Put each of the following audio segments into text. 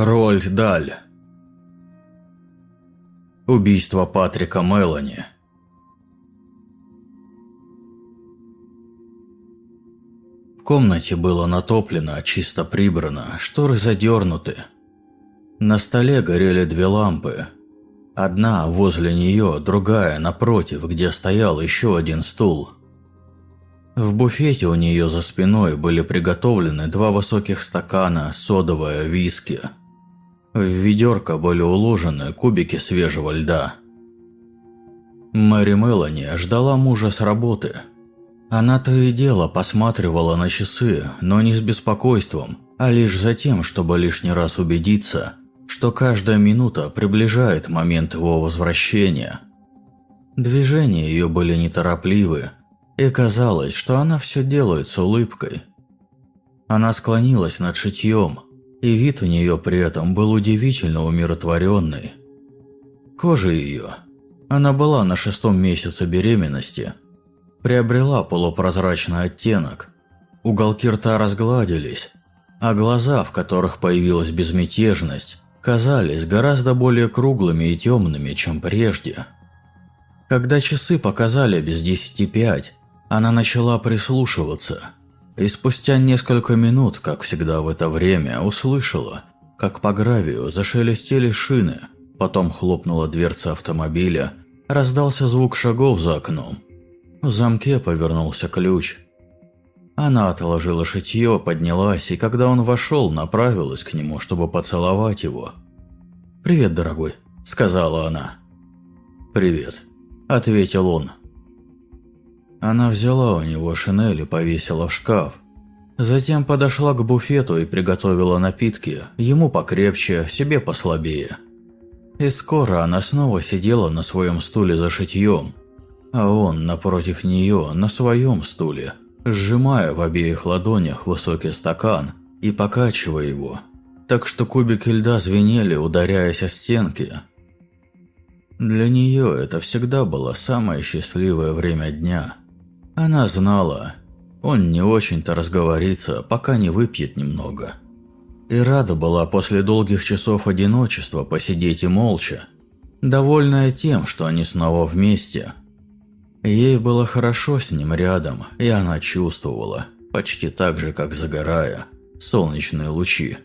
Рольд Даль. Убийство Патрика Мелани. В комнате было натоплено, чисто прибрано, шторы задернуты. На столе горели две лампы. Одна возле нее, другая напротив, где стоял еще один стул. В буфете у нее за спиной были приготовлены два высоких стакана, содовое, виски – в ведерко были уложены кубики свежего льда. Мэри Мелани ждала мужа с работы. Она то и дело посматривала на часы, но не с беспокойством, а лишь за тем, чтобы лишний раз убедиться, что каждая минута приближает момент его возвращения. Движения ее были неторопливы, и казалось, что она все делает с улыбкой. Она склонилась над шитьем – и вид у нее при этом был удивительно умиротворенный. Кожа ее, она была на шестом месяце беременности, приобрела полупрозрачный оттенок. Уголки рта разгладились, а глаза, в которых появилась безмятежность, казались гораздо более круглыми и темными, чем прежде. Когда часы показали без десяти пять, она начала прислушиваться – и спустя несколько минут, как всегда в это время, услышала, как по гравию зашелестели шины, потом хлопнула дверца автомобиля, раздался звук шагов за окном. В замке повернулся ключ. Она отложила шитье, поднялась, и когда он вошел, направилась к нему, чтобы поцеловать его. «Привет, дорогой», — сказала она. «Привет», — ответил он. Она взяла у него шинель и повесила в шкаф. Затем подошла к буфету и приготовила напитки, ему покрепче, себе послабее. И скоро она снова сидела на своем стуле за шитьем, а он напротив нее на своем стуле, сжимая в обеих ладонях высокий стакан и покачивая его, так что кубики льда звенели, ударяясь о стенки. Для нее это всегда было самое счастливое время дня – она знала, он не очень-то разговорится, пока не выпьет немного. И рада была после долгих часов одиночества посидеть и молча, довольная тем, что они снова вместе. Ей было хорошо с ним рядом, и она чувствовала, почти так же, как загорая, солнечные лучи,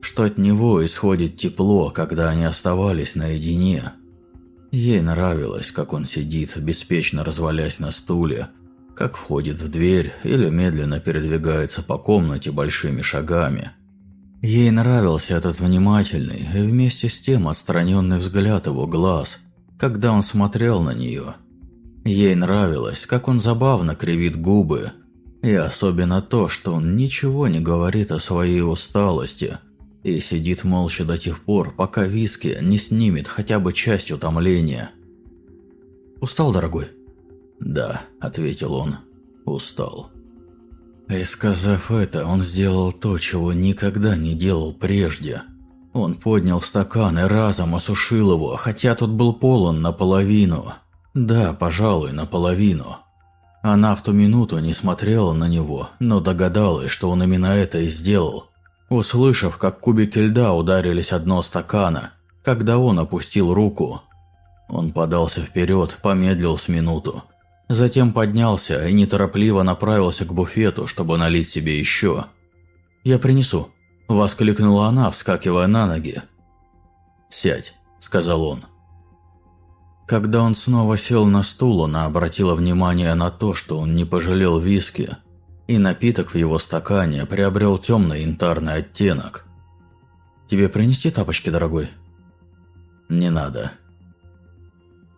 что от него исходит тепло, когда они оставались наедине. Ей нравилось, как он сидит, беспечно развалясь на стуле, как входит в дверь или медленно передвигается по комнате большими шагами. Ей нравился этот внимательный и вместе с тем отстраненный взгляд его глаз, когда он смотрел на нее. Ей нравилось, как он забавно кривит губы, и особенно то, что он ничего не говорит о своей усталости и сидит молча до тех пор, пока виски не снимет хотя бы часть утомления. «Устал, дорогой?» «Да», – ответил он, – «устал». И сказав это, он сделал то, чего никогда не делал прежде. Он поднял стакан и разом осушил его, хотя тот был полон наполовину. Да, пожалуй, наполовину. Она в ту минуту не смотрела на него, но догадалась, что он именно это и сделал. Услышав, как кубики льда ударились о дно стакана, когда он опустил руку, он подался вперед, помедлил с минуту, Затем поднялся и неторопливо направился к буфету, чтобы налить себе еще. «Я принесу», – воскликнула она, вскакивая на ноги. «Сядь», – сказал он. Когда он снова сел на стул, она обратила внимание на то, что он не пожалел виски, и напиток в его стакане приобрел темный янтарный оттенок. «Тебе принести тапочки, дорогой?» «Не надо»,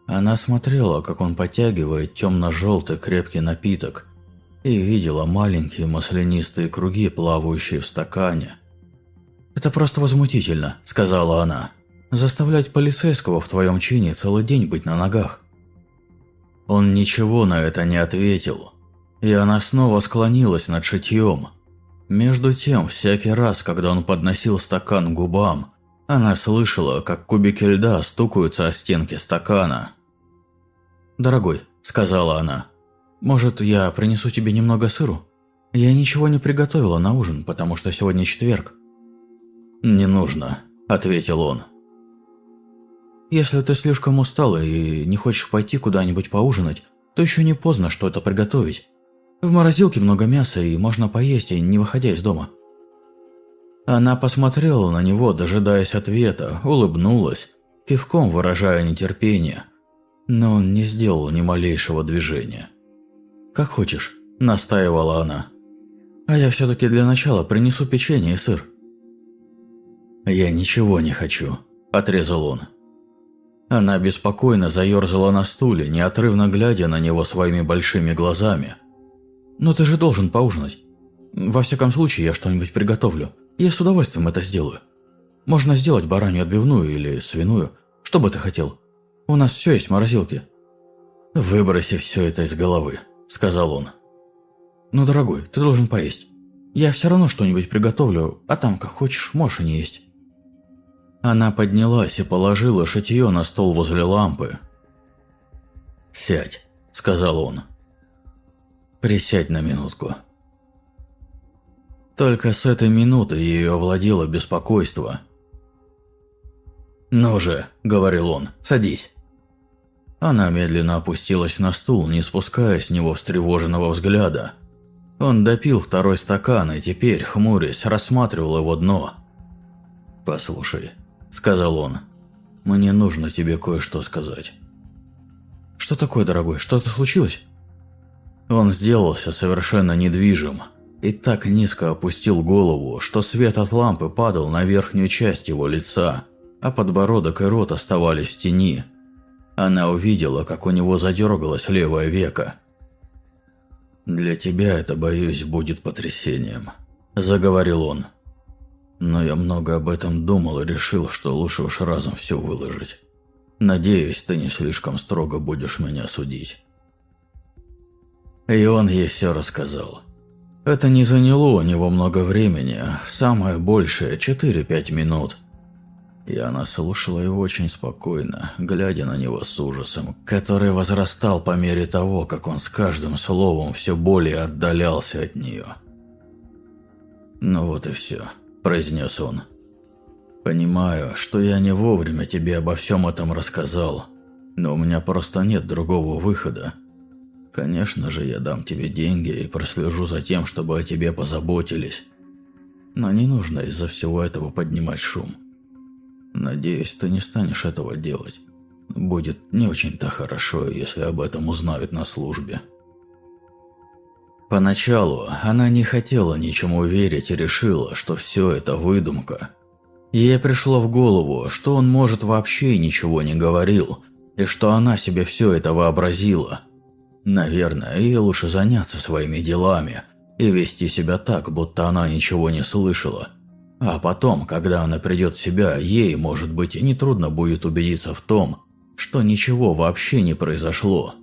она смотрела, как он потягивает темно-желтый крепкий напиток, и видела маленькие маслянистые круги, плавающие в стакане. «Это просто возмутительно», – сказала она. «Заставлять полицейского в твоем чине целый день быть на ногах». Он ничего на это не ответил, и она снова склонилась над шитьем. Между тем, всякий раз, когда он подносил стакан к губам, она слышала, как кубики льда стукаются о стенки стакана. «Дорогой», – сказала она, – «может, я принесу тебе немного сыру? Я ничего не приготовила на ужин, потому что сегодня четверг». «Не нужно», – ответил он. «Если ты слишком устал и не хочешь пойти куда-нибудь поужинать, то еще не поздно что-то приготовить. В морозилке много мяса и можно поесть, не выходя из дома». Она посмотрела на него, дожидаясь ответа, улыбнулась, кивком выражая нетерпение. Но он не сделал ни малейшего движения. «Как хочешь», – настаивала она. «А я все-таки для начала принесу печенье и сыр». «Я ничего не хочу», – отрезал он. Она беспокойно заерзала на стуле, неотрывно глядя на него своими большими глазами. «Но ты же должен поужинать. Во всяком случае, я что-нибудь приготовлю. Я с удовольствием это сделаю. Можно сделать баранью отбивную или свиную, что бы ты хотел. У нас все есть в морозилке». «Выброси все это из головы», – сказал он. «Ну, дорогой, ты должен поесть. Я все равно что-нибудь приготовлю, а там, как хочешь, можешь и не есть». Она поднялась и положила шитье на стол возле лампы. «Сядь», – сказал он. «Присядь на минутку». Только с этой минуты ее овладело беспокойство. «Ну же», – говорил он, – «садись». Она медленно опустилась на стул, не спуская с него встревоженного взгляда. Он допил второй стакан и теперь, хмурясь, рассматривал его дно. «Послушай», – сказал он, – «мне нужно тебе кое-что сказать». «Что такое, дорогой? Что-то случилось?» Он сделался совершенно недвижим и так низко опустил голову, что свет от лампы падал на верхнюю часть его лица, а подбородок и рот оставались в тени. Она увидела, как у него задергалось левое веко. «Для тебя это, боюсь, будет потрясением», – заговорил он. Но я много об этом думал и решил, что лучше уж разом все выложить. Надеюсь, ты не слишком строго будешь меня судить. И он ей все рассказал. Это не заняло у него много времени, самое большее – 4-5 минут. И она слушала его очень спокойно, глядя на него с ужасом, который возрастал по мере того, как он с каждым словом все более отдалялся от нее. «Ну вот и все», – произнес он. «Понимаю, что я не вовремя тебе обо всем этом рассказал, но у меня просто нет другого выхода. Конечно же, я дам тебе деньги и прослежу за тем, чтобы о тебе позаботились. Но не нужно из-за всего этого поднимать шум. Надеюсь, ты не станешь этого делать. Будет не очень-то хорошо, если об этом узнают на службе. Поначалу она не хотела ничему верить и решила, что все это выдумка. Ей пришло в голову, что он, может, вообще ничего не говорил, и что она себе все это вообразила. Наверное, ей лучше заняться своими делами и вести себя так, будто она ничего не слышала. А потом, когда она придет в себя, ей, может быть, и нетрудно будет убедиться в том, что ничего вообще не произошло.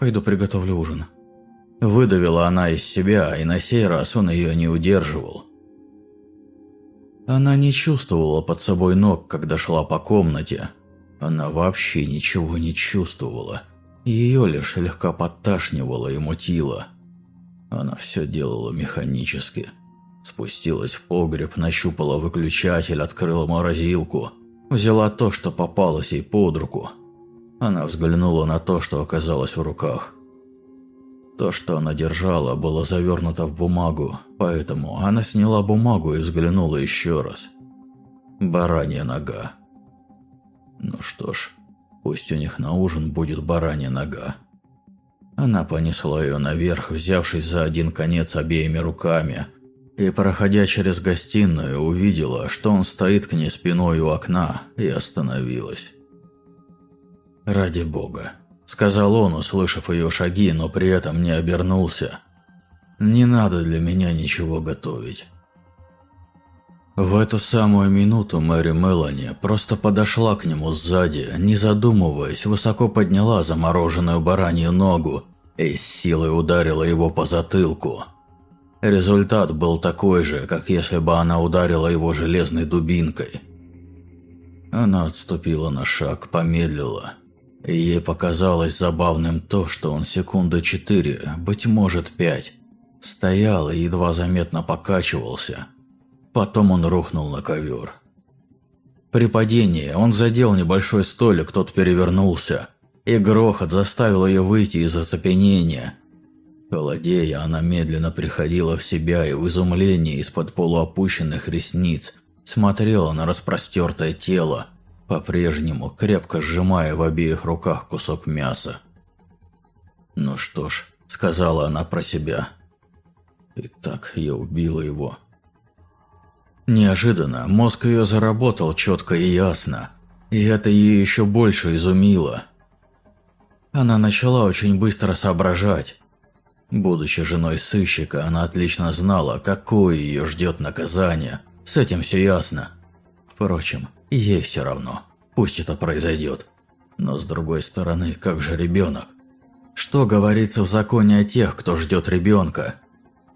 «Пойду приготовлю ужин». Выдавила она из себя, и на сей раз он ее не удерживал. Она не чувствовала под собой ног, когда шла по комнате. Она вообще ничего не чувствовала. Ее лишь слегка подташнивало и мутило. Она все делала механически. Спустилась в погреб, нащупала выключатель, открыла морозилку. Взяла то, что попалось ей под руку. Она взглянула на то, что оказалось в руках. То, что она держала, было завернуто в бумагу, поэтому она сняла бумагу и взглянула еще раз. Баранья нога. Ну что ж, Пусть у них на ужин будет баранья нога. Она понесла ее наверх, взявшись за один конец обеими руками, и, проходя через гостиную, увидела, что он стоит к ней спиной у окна, и остановилась. «Ради бога», — сказал он, услышав ее шаги, но при этом не обернулся. «Не надо для меня ничего готовить. В эту самую минуту Мэри Мелани просто подошла к нему сзади, не задумываясь, высоко подняла замороженную баранью ногу и с силой ударила его по затылку. Результат был такой же, как если бы она ударила его железной дубинкой. Она отступила на шаг, помедлила. Ей показалось забавным то, что он секунды четыре, быть может пять, стоял и едва заметно покачивался – Потом он рухнул на ковер При падении он задел небольшой столик, тот перевернулся, и грохот заставил ее выйти из оцепенения. Холодея, она медленно приходила в себя и в изумлении из-под полуопущенных ресниц смотрела на распростертое тело, по-прежнему крепко сжимая в обеих руках кусок мяса. «Ну что ж», — сказала она про себя. «И так я убила его». Неожиданно мозг ее заработал четко и ясно, и это ее еще больше изумило. Она начала очень быстро соображать. Будучи женой сыщика, она отлично знала, какое ее ждет наказание. С этим все ясно. Впрочем, ей все равно. Пусть это произойдет. Но с другой стороны, как же ребенок? Что говорится в законе о тех, кто ждет ребенка?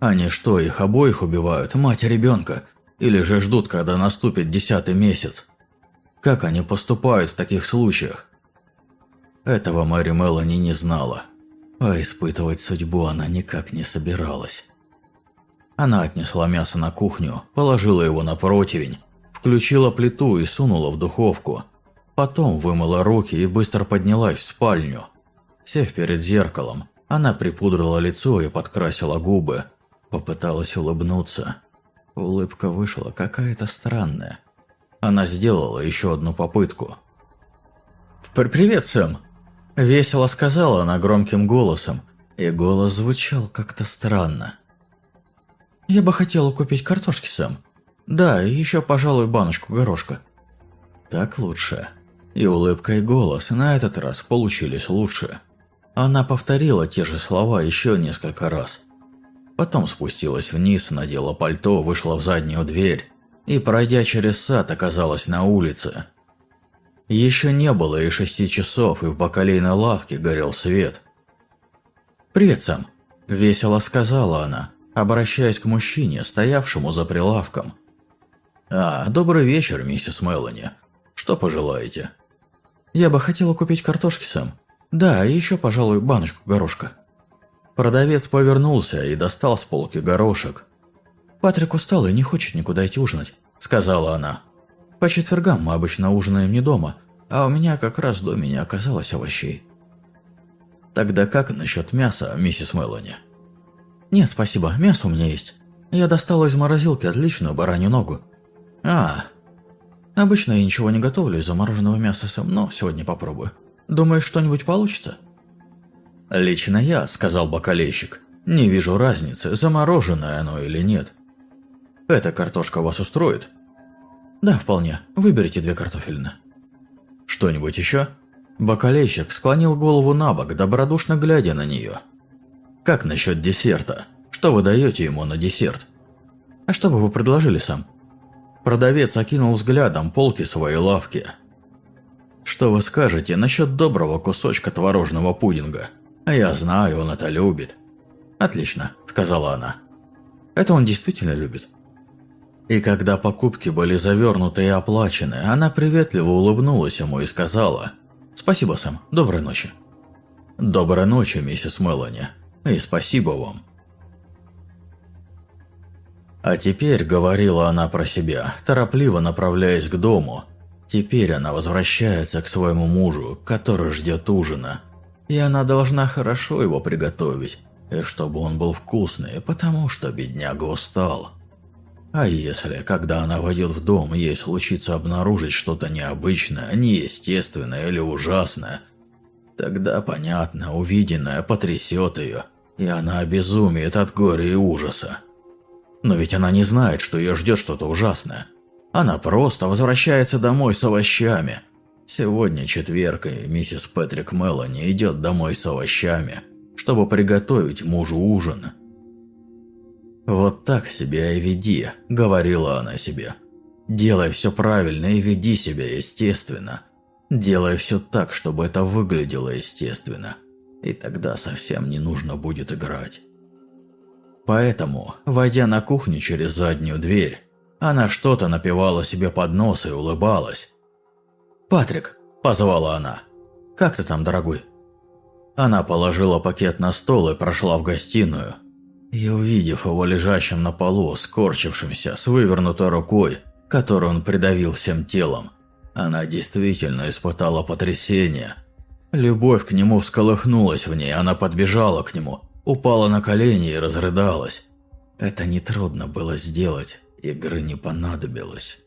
Они что, их обоих убивают, мать ребенка? Или же ждут, когда наступит десятый месяц? Как они поступают в таких случаях? Этого Мэри Мелани не знала, а испытывать судьбу она никак не собиралась. Она отнесла мясо на кухню, положила его на противень, включила плиту и сунула в духовку. Потом вымыла руки и быстро поднялась в спальню. Сев перед зеркалом, она припудрила лицо и подкрасила губы. Попыталась улыбнуться. Улыбка вышла какая-то странная. Она сделала еще одну попытку. «Привет, Сэм!» Весело сказала она громким голосом, и голос звучал как-то странно. «Я бы хотела купить картошки, Сэм. Да, и еще, пожалуй, баночку горошка». «Так лучше». И улыбка и голос на этот раз получились лучше. Она повторила те же слова еще несколько раз. Потом спустилась вниз, надела пальто, вышла в заднюю дверь и, пройдя через сад, оказалась на улице. Еще не было и шести часов, и в бакалейной лавке горел свет. «Привет, Сэм», – весело сказала она, обращаясь к мужчине, стоявшему за прилавком. «А, добрый вечер, миссис Мелани. Что пожелаете?» «Я бы хотела купить картошки, Сэм. Да, и еще, пожалуй, баночку горошка». Продавец повернулся и достал с полки горошек. «Патрик устал и не хочет никуда идти ужинать», – сказала она. «По четвергам мы обычно ужинаем не дома, а у меня как раз в доме не оказалось овощей». «Тогда как насчет мяса, миссис Мелани?» «Нет, спасибо, мясо у меня есть. Я достала из морозилки отличную баранью ногу». «А, обычно я ничего не готовлю из замороженного мяса, но сегодня попробую. Думаешь, что-нибудь получится?» «Лично я», – сказал бакалейщик, – «не вижу разницы, замороженное оно или нет. Эта картошка вас устроит?» «Да, вполне. Выберите две картофельные». «Что-нибудь еще?» Бакалейщик склонил голову на бок, добродушно глядя на нее. «Как насчет десерта? Что вы даете ему на десерт?» «А что бы вы предложили сам?» Продавец окинул взглядом полки своей лавки. «Что вы скажете насчет доброго кусочка творожного пудинга?» А «Я знаю, он это любит». «Отлично», – сказала она. «Это он действительно любит». И когда покупки были завернуты и оплачены, она приветливо улыбнулась ему и сказала «Спасибо, Сэм, доброй ночи». «Доброй ночи, миссис Мелани, и спасибо вам». А теперь, говорила она про себя, торопливо направляясь к дому, теперь она возвращается к своему мужу, который ждет ужина – и она должна хорошо его приготовить, и чтобы он был вкусный, потому что бедняга устал. А если, когда она войдет в дом, ей случится обнаружить что-то необычное, неестественное или ужасное, тогда, понятно, увиденное потрясет ее, и она обезумеет от горя и ужаса. Но ведь она не знает, что ее ждет что-то ужасное. Она просто возвращается домой с овощами – Сегодня четверг, и миссис Патрик Мелани идет домой с овощами, чтобы приготовить мужу ужин. «Вот так себя и веди», — говорила она себе. «Делай все правильно и веди себя естественно. Делай все так, чтобы это выглядело естественно. И тогда совсем не нужно будет играть». Поэтому, войдя на кухню через заднюю дверь, она что-то напевала себе под нос и улыбалась, «Патрик!» – позвала она. «Как ты там, дорогой?» Она положила пакет на стол и прошла в гостиную. И увидев его лежащим на полу, скорчившимся, с вывернутой рукой, которую он придавил всем телом, Она действительно испытала потрясение. Любовь к нему всколыхнулась в ней, она подбежала к нему, упала на колени и разрыдалась. Это нетрудно было сделать, игры не понадобилось.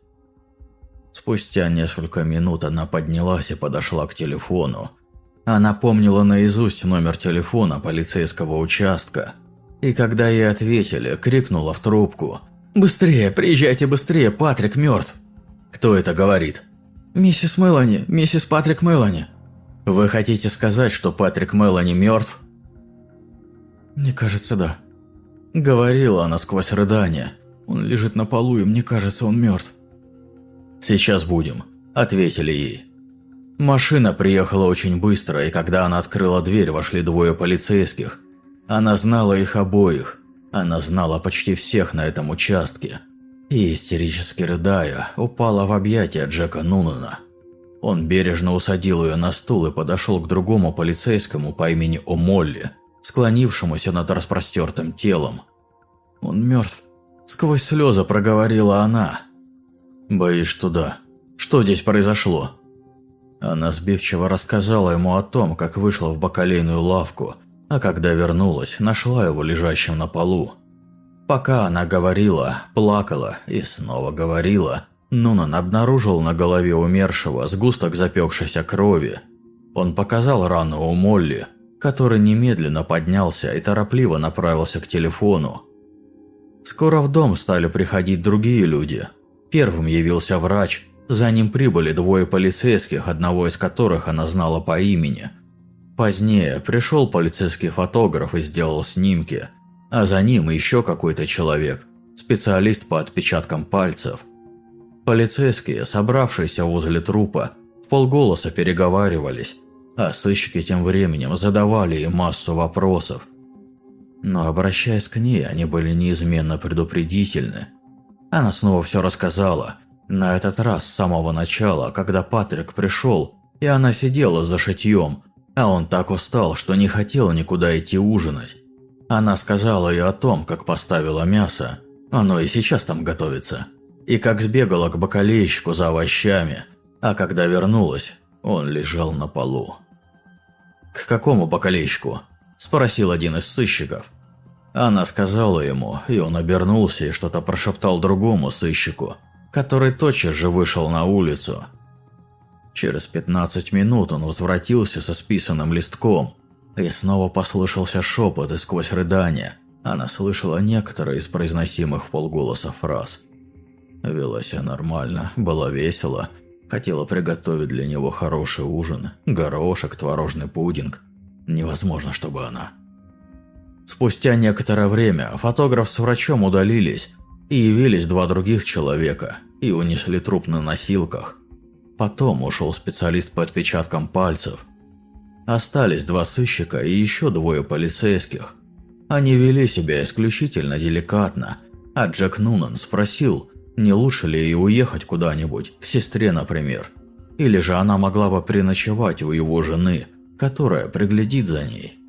Спустя несколько минут она поднялась и подошла к телефону. Она помнила наизусть номер телефона полицейского участка. И когда ей ответили, крикнула в трубку. «Быстрее, приезжайте быстрее, Патрик мертв!» «Кто это говорит?» «Миссис Мелани, миссис Патрик Мелани». «Вы хотите сказать, что Патрик Мелани мертв?» «Мне кажется, да». Говорила она сквозь рыдание. «Он лежит на полу, и мне кажется, он мертв». «Сейчас будем», – ответили ей. Машина приехала очень быстро, и когда она открыла дверь, вошли двое полицейских. Она знала их обоих. Она знала почти всех на этом участке. И, истерически рыдая, упала в объятия Джека Нунана. Он бережно усадил ее на стул и подошел к другому полицейскому по имени О'Молли, склонившемуся над распростертым телом. «Он мертв», – сквозь слезы проговорила она – «Боишь туда. Что здесь произошло?» Она сбивчиво рассказала ему о том, как вышла в бакалейную лавку, а когда вернулась, нашла его лежащим на полу. Пока она говорила, плакала и снова говорила, Нунан обнаружил на голове умершего сгусток запекшейся крови. Он показал рану у Молли, который немедленно поднялся и торопливо направился к телефону. Скоро в дом стали приходить другие люди – Первым явился врач, за ним прибыли двое полицейских, одного из которых она знала по имени. Позднее пришел полицейский фотограф и сделал снимки, а за ним еще какой-то человек, специалист по отпечаткам пальцев. Полицейские, собравшиеся возле трупа, в полголоса переговаривались, а сыщики тем временем задавали им массу вопросов. Но обращаясь к ней, они были неизменно предупредительны – она снова все рассказала. На этот раз с самого начала, когда Патрик пришел, и она сидела за шитьем, а он так устал, что не хотел никуда идти ужинать. Она сказала и о том, как поставила мясо, оно и сейчас там готовится, и как сбегала к бакалейщику за овощами, а когда вернулась, он лежал на полу. «К какому бакалейщику?» – спросил один из сыщиков. Она сказала ему, и он обернулся и что-то прошептал другому сыщику, который тотчас же вышел на улицу. Через 15 минут он возвратился со списанным листком, и снова послышался шепот и сквозь рыдания. Она слышала некоторые из произносимых полголоса фраз. Вела себя нормально, было весело, хотела приготовить для него хороший ужин, горошек, творожный пудинг. Невозможно, чтобы она... Спустя некоторое время фотограф с врачом удалились, и явились два других человека, и унесли труп на носилках. Потом ушел специалист по отпечаткам пальцев. Остались два сыщика и еще двое полицейских. Они вели себя исключительно деликатно, а Джек Нунан спросил, не лучше ли ей уехать куда-нибудь, к сестре, например. Или же она могла бы переночевать у его жены, которая приглядит за ней.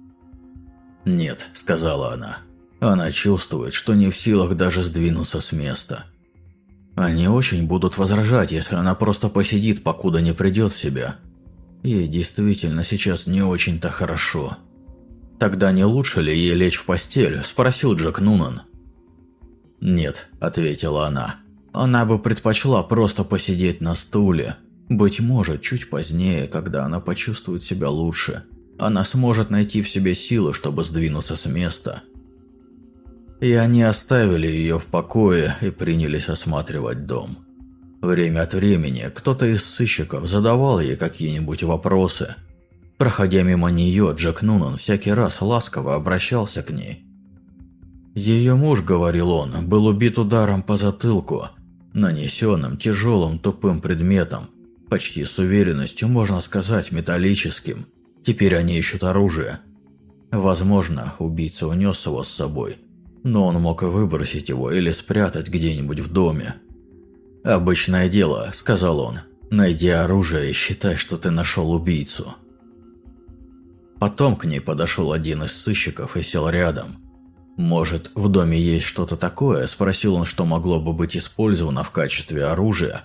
«Нет», – сказала она. Она чувствует, что не в силах даже сдвинуться с места. Они очень будут возражать, если она просто посидит, покуда не придет в себя. Ей действительно сейчас не очень-то хорошо. «Тогда не лучше ли ей лечь в постель?» – спросил Джек Нунан. «Нет», – ответила она. «Она бы предпочла просто посидеть на стуле. Быть может, чуть позднее, когда она почувствует себя лучше она сможет найти в себе силы, чтобы сдвинуться с места. И они оставили ее в покое и принялись осматривать дом. Время от времени кто-то из сыщиков задавал ей какие-нибудь вопросы. Проходя мимо нее, Джек Нунан всякий раз ласково обращался к ней. Ее муж, говорил он, был убит ударом по затылку, нанесенным тяжелым тупым предметом, почти с уверенностью можно сказать металлическим – Теперь они ищут оружие. Возможно, убийца унес его с собой, но он мог и выбросить его или спрятать где-нибудь в доме. «Обычное дело», – сказал он. «Найди оружие и считай, что ты нашел убийцу». Потом к ней подошел один из сыщиков и сел рядом. «Может, в доме есть что-то такое?» – спросил он, что могло бы быть использовано в качестве оружия.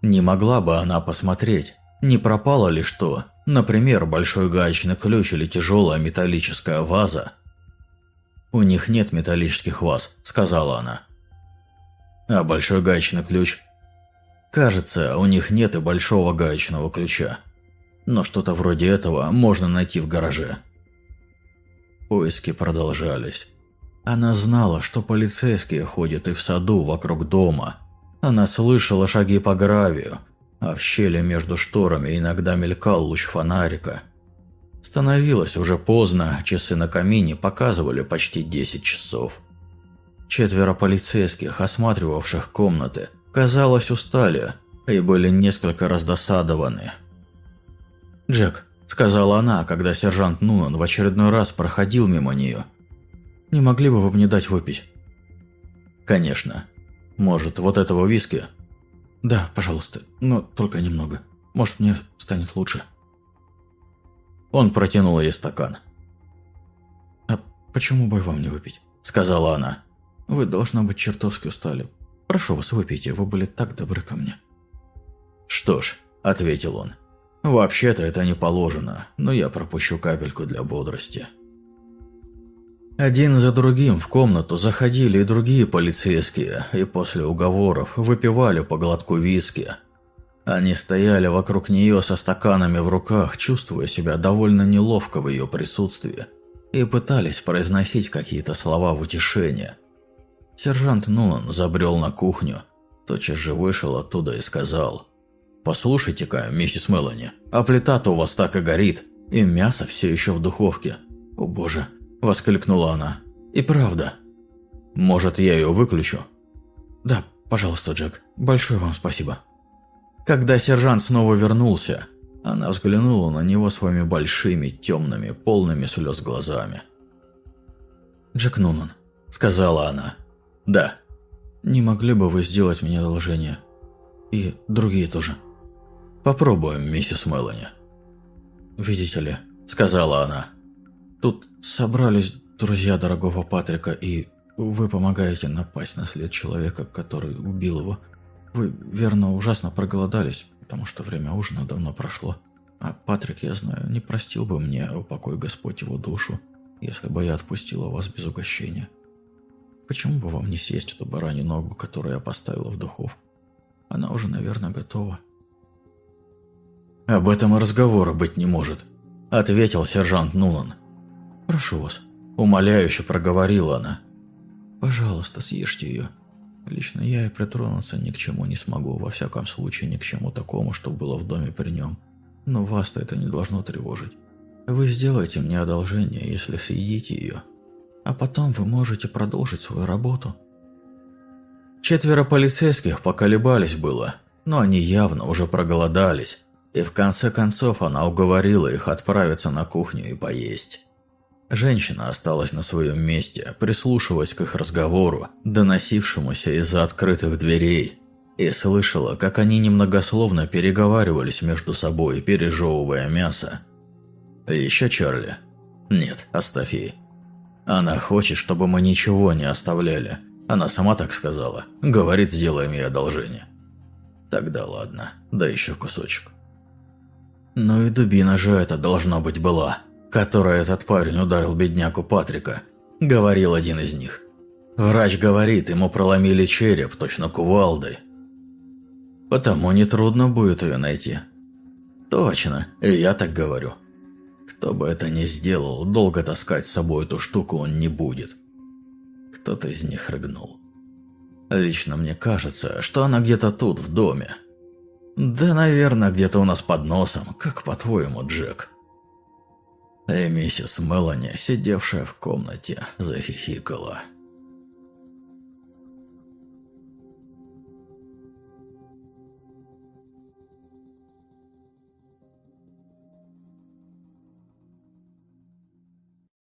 Не могла бы она посмотреть, не пропало ли что, например, большой гаечный ключ или тяжелая металлическая ваза? «У них нет металлических ваз», – сказала она. «А большой гаечный ключ?» «Кажется, у них нет и большого гаечного ключа. Но что-то вроде этого можно найти в гараже». Поиски продолжались. Она знала, что полицейские ходят и в саду вокруг дома. Она слышала шаги по гравию, а в щели между шторами иногда мелькал луч фонарика. Становилось уже поздно, часы на камине показывали почти 10 часов. Четверо полицейских, осматривавших комнаты, казалось, устали и были несколько раздосадованы. «Джек», – сказала она, когда сержант Нунан в очередной раз проходил мимо нее – не могли бы вы мне дать выпить?» «Конечно. Может, вот этого виски?» «Да, пожалуйста, но только немного. Может, мне станет лучше». Он протянул ей стакан. «А почему бы вам не выпить?» – сказала она. «Вы, должно быть, чертовски устали. Прошу вас, выпейте, вы были так добры ко мне». «Что ж», – ответил он, – «вообще-то это не положено, но я пропущу капельку для бодрости». Один за другим в комнату заходили и другие полицейские, и после уговоров выпивали по глотку виски. Они стояли вокруг нее со стаканами в руках, чувствуя себя довольно неловко в ее присутствии, и пытались произносить какие-то слова в утешение. Сержант Нунан забрел на кухню, тотчас же вышел оттуда и сказал, «Послушайте-ка, миссис Мелани, а плита-то у вас так и горит, и мясо все еще в духовке. О боже, – воскликнула она. «И правда. Может, я ее выключу?» «Да, пожалуйста, Джек. Большое вам спасибо». Когда сержант снова вернулся, она взглянула на него своими большими, темными, полными слез глазами. «Джек Нунан», – сказала она. «Да». «Не могли бы вы сделать мне одолжение? И другие тоже?» «Попробуем, миссис Мелани». «Видите ли», – сказала она. Тут собрались друзья дорогого Патрика, и вы помогаете напасть на след человека, который убил его. Вы, верно, ужасно проголодались, потому что время ужина давно прошло. А Патрик, я знаю, не простил бы мне, упокой Господь его душу, если бы я отпустила вас без угощения. Почему бы вам не съесть эту баранью ногу, которую я поставила в духовку? Она уже, наверное, готова. «Об этом и разговора быть не может», — ответил сержант Нулан. «Прошу вас», – умоляюще проговорила она. «Пожалуйста, съешьте ее. Лично я и притронуться ни к чему не смогу, во всяком случае ни к чему такому, что было в доме при нем. Но вас-то это не должно тревожить. Вы сделаете мне одолжение, если съедите ее. А потом вы можете продолжить свою работу». Четверо полицейских поколебались было, но они явно уже проголодались, и в конце концов она уговорила их отправиться на кухню и поесть. Женщина осталась на своем месте, прислушиваясь к их разговору, доносившемуся из-за открытых дверей, и слышала, как они немногословно переговаривались между собой, пережевывая мясо. «Еще Чарли?» «Нет, оставь ей. Она хочет, чтобы мы ничего не оставляли. Она сама так сказала. Говорит, сделаем ей одолжение». «Тогда ладно, да еще кусочек». «Ну и дубина же это должно быть была», которой этот парень ударил бедняку Патрика, говорил один из них. Врач говорит, ему проломили череп, точно кувалдой. Потому нетрудно будет ее найти. Точно, и я так говорю. Кто бы это ни сделал, долго таскать с собой эту штуку он не будет. Кто-то из них рыгнул. Лично мне кажется, что она где-то тут, в доме. Да, наверное, где-то у нас под носом, как по-твоему, Джек. И миссис Мелани, сидевшая в комнате, захихикала.